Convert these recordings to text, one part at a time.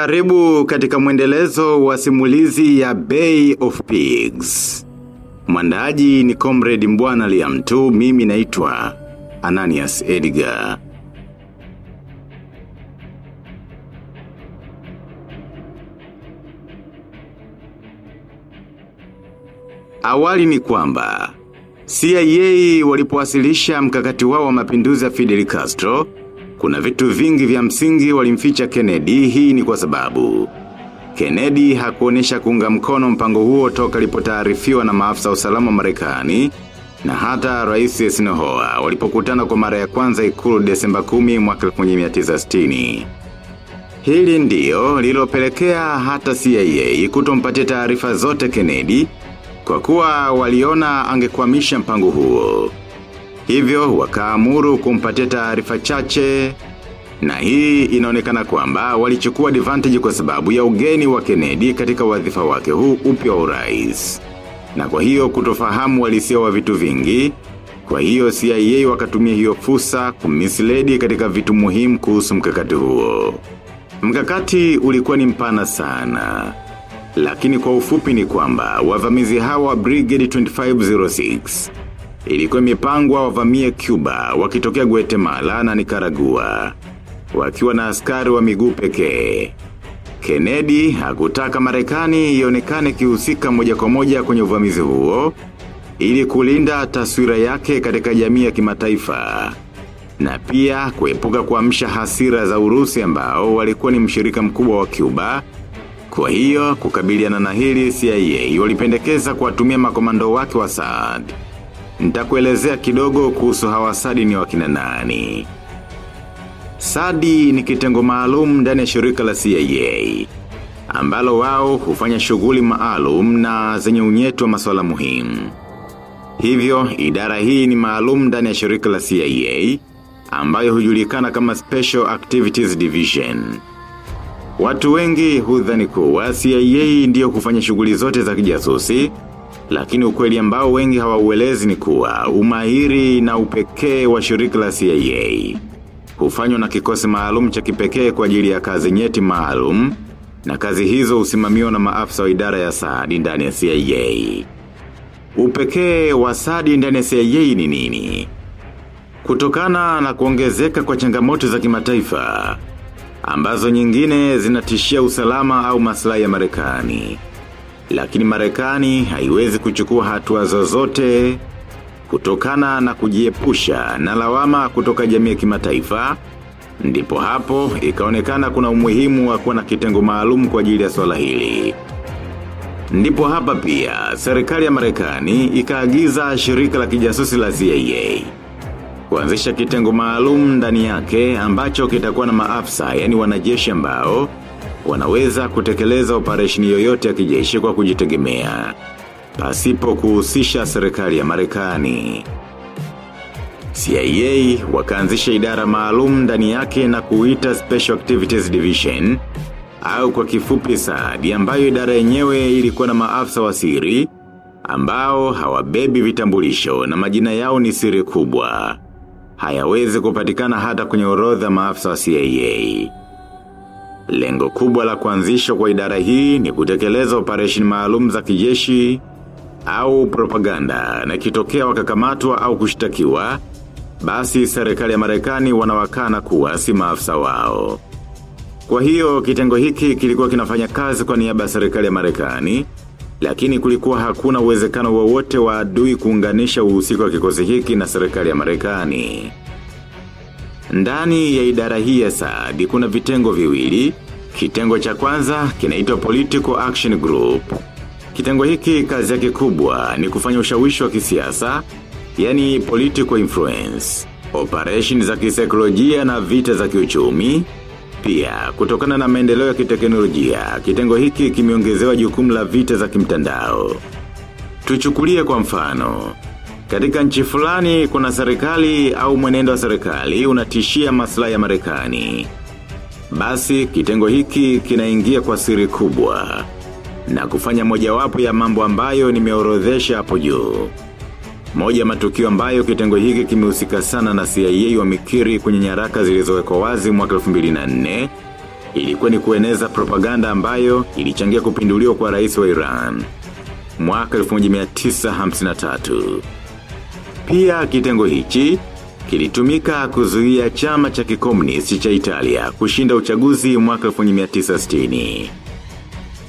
Karibu katika mwendelezo wa simulizi ya Bay of Pigs. Mwandaji ni Comrade Mbwana Liamtu, mimi naitwa Ananias Edgar. Awali ni kwamba, CIA walipowasilisha mkakati wao wa mapinduzi ya Fidel Castro, kuna vitu vingi vya msingi walimficha Kennedy hii ni kwa sababu. Kennedy hakuonesha kuunga mkono mpango huo toka alipotaarifiwa na maafisa usalama marekani na hata rais Eisenhower walipokutana kwa mara ya kwanza ikulu Desemba 10 mwaka 1960. Hili ndio lilopelekea hata CIA kutompatia taarifa zote Kennedy kwa kuwa waliona angekwamisha mpango huo. Hivyo wakaamuru kumpatia taarifa chache na hii inaonekana kwamba walichukua advantage kwa sababu ya ugeni wa Kennedy katika wadhifa wake huu upya wa urais. Na kwa hiyo kutofahamu walisia wa vitu vingi, kwa hiyo CIA wakatumia hiyo fursa kumisledi katika vitu muhimu kuhusu mkakati huo. Mkakati ulikuwa ni mpana sana. Lakini kwa ufupi ni kwamba wavamizi hawa Brigade 2506 ilikuwa imepangwa wavamie Cuba wakitokea Guatemala na Nicaragua wakiwa na askari wa miguu pekee. Kennedy hakutaka Marekani ionekane kihusika moja kwa moja kwenye uvamizi huo ili kulinda taswira yake katika jamii ya kimataifa na pia kuepuka kuamsha hasira za Urusi ambao walikuwa ni mshirika mkubwa wa Cuba. Kwa hiyo kukabiliana na hili CIA walipendekeza kuwatumia makomando wake wa Saad. Nitakuelezea kidogo kuhusu hawa Sadi ni wakina nani. Sadi ni kitengo maalum ndani ya shirika la CIA. Ambalo wao hufanya shughuli maalum na zenye unyetu wa masuala muhimu. Hivyo, idara hii ni maalum ndani ya shirika la CIA, ambayo hujulikana kama Special Activities Division. Watu wengi hudhani kuwa CIA ndiyo kufanya shughuli zote za kijasusi, lakini ukweli ambao wengi hawauelezi ni kuwa umahiri na upekee wa shirika la CIA. Hufanywa na kikosi maalum cha kipekee kwa ajili ya kazi nyeti maalum, na kazi hizo usimamio na maafisa wa idara ya saadi ndani ya CIA. Upekee wa saadi ndani ya CIA ni nini? Kutokana na kuongezeka kwa changamoto za kimataifa, ambazo nyingine zinatishia usalama au maslahi ya Marekani. Lakini Marekani haiwezi kuchukua hatua zozote kutokana na kujiepusha na lawama kutoka jamii ya kimataifa. Ndipo hapo ikaonekana kuna umuhimu wa kuwa na kitengo maalum kwa ajili ya swala hili. Ndipo hapa pia serikali ya Marekani ikaagiza shirika la kijasusi la CIA kuanzisha kitengo maalum ndani yake ambacho kitakuwa na maafisa yani wanajeshi ambao wanaweza kutekeleza operesheni yoyote ya kijeshi kwa kujitegemea pasipo kuhusisha serikali ya Marekani. CIA wakaanzisha idara maalum ndani yake na kuita Special Activities Division au kwa kifupi saadi ambayo idara yenyewe ilikuwa na maafisa wa siri ambao hawabebi vitambulisho na majina yao ni siri kubwa. Hayawezi kupatikana hata kwenye orodha maafisa wa CIA. Lengo kubwa la kuanzishwa kwa idara hii ni kutekeleza operation maalum za kijeshi au propaganda na kitokea wakakamatwa au kushtakiwa, basi serikali ya Marekani wanawakana kuwa si maafisa wao. Kwa hiyo kitengo hiki kilikuwa kinafanya kazi kwa niaba ya serikali ya Marekani, lakini kulikuwa hakuna uwezekano wowote wa adui kuunganisha uhusika wa kikosi hiki na serikali ya Marekani. Ndani ya idara hii ya saadi kuna vitengo viwili, kitengo cha kwanza kinaitwa Political Action Group. Kitengo hiki kazi yake kubwa ni kufanya ushawishi wa kisiasa, yani political influence, operation za kisaikolojia na vita za kiuchumi. Pia, kutokana na maendeleo ya kiteknolojia, kitengo hiki kimeongezewa jukumu la vita za kimtandao. Tuchukulie kwa mfano, katika nchi fulani kuna serikali au mwenendo wa serikali unatishia maslahi ya Marekani. Basi kitengo hiki kinaingia kwa siri kubwa na kufanya mojawapo ya mambo ambayo nimeorodhesha hapo juu. Moja matukio ambayo kitengo hiki kimehusika sana na CIA wamekiri kwenye nyaraka zilizowekwa wazi mwaka 2004 ilikuwa ni kueneza propaganda ambayo ilichangia kupinduliwa kwa rais wa Iran mwaka 1953. Pia kitengo hichi kilitumika kuzuia chama cha kikomunisti cha Italia kushinda uchaguzi mwaka 1960.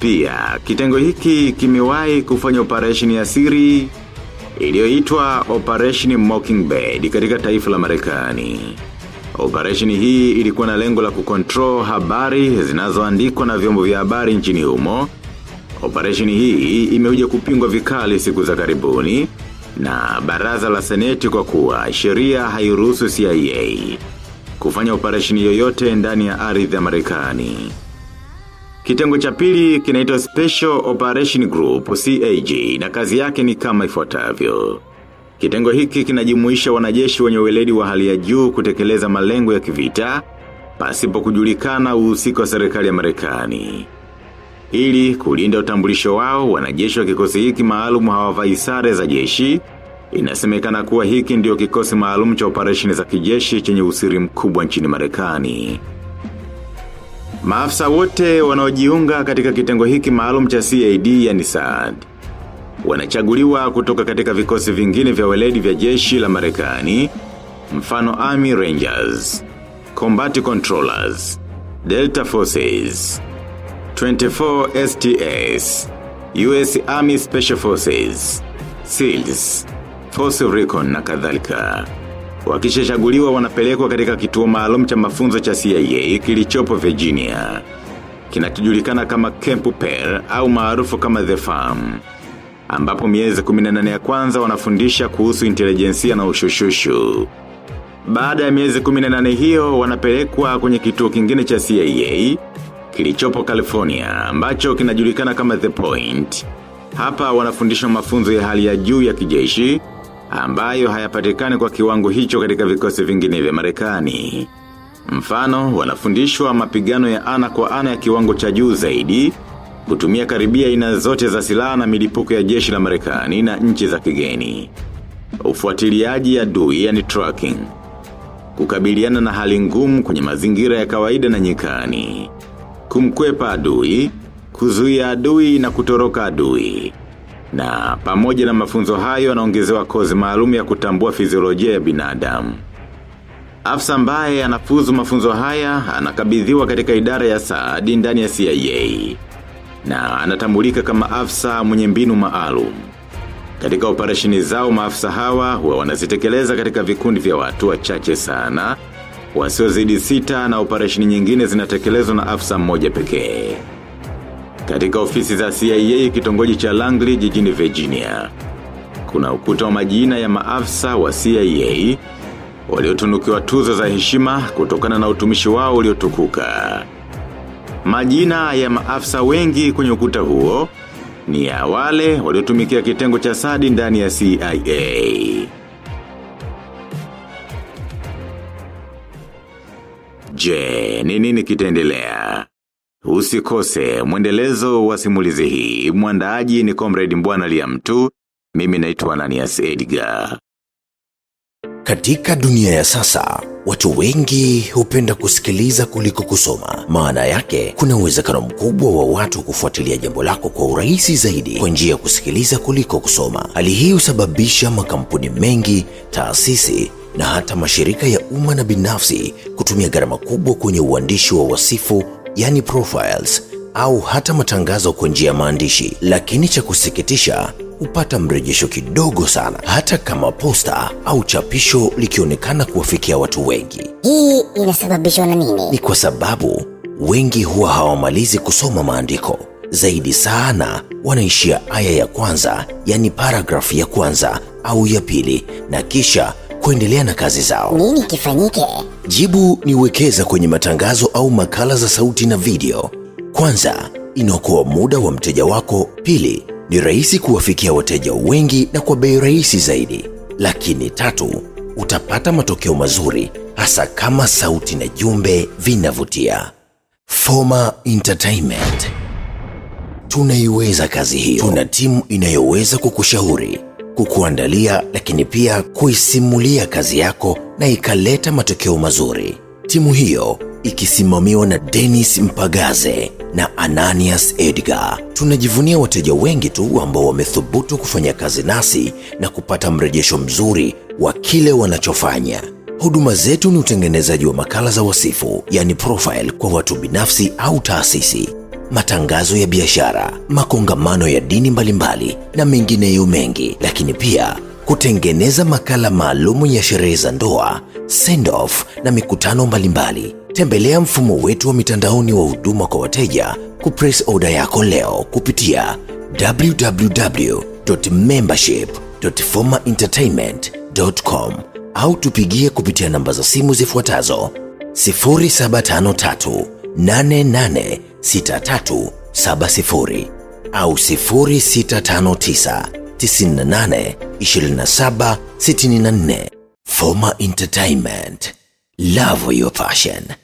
Pia kitengo hiki kimewahi kufanya operation ya siri iliyoitwa Operation Mockingbird katika taifa la Marekani. Operation hii ilikuwa na lengo la kukontrol habari zinazoandikwa na vyombo vya habari nchini humo. Operation hii imekuja kupingwa vikali siku za karibuni na baraza la seneti kwa kuwa sheria hairuhusu CIA kufanya operation yoyote ndani ya ardhi ya Marekani. Kitengo cha pili kinaitwa Special Operation Group CAG na kazi yake ni kama ifuatavyo. Kitengo hiki kinajumuisha wanajeshi wenye weledi wa hali ya juu kutekeleza malengo ya kivita, pasipo kujulikana uhusika wa serikali ya Marekani. Ili kulinda utambulisho wao, wanajeshi wa kikosi hiki maalum hawavai sare za jeshi. Inasemekana kuwa hiki ndio kikosi maalum cha operesheni za kijeshi chenye usiri mkubwa nchini Marekani. Maafisa wote wanaojiunga katika kitengo hiki maalum cha CAD ya NISAD. Wanachaguliwa kutoka katika vikosi vingine vya weledi vya jeshi la Marekani, mfano Army Rangers, Combat Controllers, Delta Forces, 24 STS, US Army Special Forces, SEALs, Force of Recon na kadhalika. Wakishachaguliwa wanapelekwa katika kituo maalum cha mafunzo cha CIA kilichopo Virginia. Kinachojulikana kama Camp Pearl au maarufu kama The Farm. Ambapo miezi 18 ya kwanza wanafundisha kuhusu intelijensia na ushushushu. Baada ya miezi 18 hiyo wanapelekwa kwenye kituo kingine cha CIA kilichopo California ambacho kinajulikana kama The Point. Hapa wanafundishwa mafunzo ya hali ya juu ya kijeshi ambayo hayapatikani kwa kiwango hicho katika vikosi vingine vya Marekani. Mfano, wanafundishwa mapigano ya ana kwa ana ya kiwango cha juu zaidi, kutumia karibia aina zote za silaha na milipuko ya jeshi la Marekani na nchi za kigeni. Ufuatiliaji adui yani tracking. Kukabiliana na hali ngumu kwenye mazingira ya kawaida na nyikani. Kumkwepa adui, kuzuia adui na kutoroka adui. Na pamoja na mafunzo hayo anaongezewa kozi maalum ya kutambua fiziolojia ya binadamu. Afsa ambaye anafuzu mafunzo haya anakabidhiwa katika idara ya saadi ndani ya CIA. Na anatambulika kama afsa mwenye mbinu maalum. Katika operesheni zao maafisa hawa huwa wanazitekeleza katika vikundi vya watu wachache sana. Wasiozidi sita na operesheni nyingine zinatekelezwa na afsa mmoja pekee katika ofisi za CIA kitongoji cha Langley jijini Virginia. Kuna ukuta wa majina ya maafsa wa CIA waliotunukiwa tuzo za heshima kutokana na utumishi wao uliotukuka. Majina ya maafsa wengi kwenye ukuta huo ni ya wale waliotumikia kitengo cha sadi ndani ya CIA. Je, ni nini kitaendelea? Usikose mwendelezo wa simulizi hii. Mwandaaji ni Comrade Mbwana Liamtu. Mimi naitwa Ananias Edgar. Katika dunia ya sasa, watu wengi hupenda kusikiliza kuliko kusoma. Maana yake, kuna uwezekano mkubwa wa watu kufuatilia jambo lako kwa urahisi zaidi kwa njia ya kusikiliza kuliko kusoma. Hali hii husababisha makampuni mengi, taasisi na hata mashirika ya umma na binafsi kutumia gharama kubwa kwenye uandishi wa wasifu yani profiles au hata matangazo kwa njia ya maandishi, lakini cha kusikitisha hupata mrejesho kidogo sana, hata kama posta au chapisho likionekana kuwafikia watu wengi. Hii inasababishwa na nini? Ni kwa sababu wengi huwa hawamalizi kusoma maandiko, zaidi sana wanaishia aya ya kwanza, yani paragrafu ya kwanza au ya pili, na kisha kuendelea na kazi zao. Nini kifanyike? Jibu ni wekeza kwenye matangazo au makala za sauti na video. Kwanza, inaokoa muda wa mteja wako. Pili, ni rahisi kuwafikia wateja wengi na kwa bei rahisi zaidi. Lakini tatu, utapata matokeo mazuri hasa kama sauti na jumbe vinavutia. Foma Entertainment tunaiweza kazi hiyo. Tuna timu inayoweza kukushauri, kukuandalia, lakini pia kuisimulia kazi yako na ikaleta matokeo mazuri. Timu hiyo ikisimamiwa na denis Mpagaze na Ananias Edgar. Tunajivunia wateja wengi tu ambao wamethubutu kufanya kazi nasi na kupata mrejesho mzuri wa kile wanachofanya. Huduma zetu ni utengenezaji wa makala za wasifu, yani profile kwa watu binafsi au taasisi, matangazo ya biashara, makongamano ya dini mbalimbali na mengineyo mengi, lakini pia kutengeneza makala maalumu ya sherehe za ndoa, send off na mikutano mbalimbali. Tembelea mfumo wetu wa mitandaoni wa huduma kwa wateja kupress order yako leo kupitia www.membership.formaentertainment.com au tupigie kupitia namba za simu zifuatazo 0753 886370 au 0659 98 27 64. Foma Entertainment. Love your passion.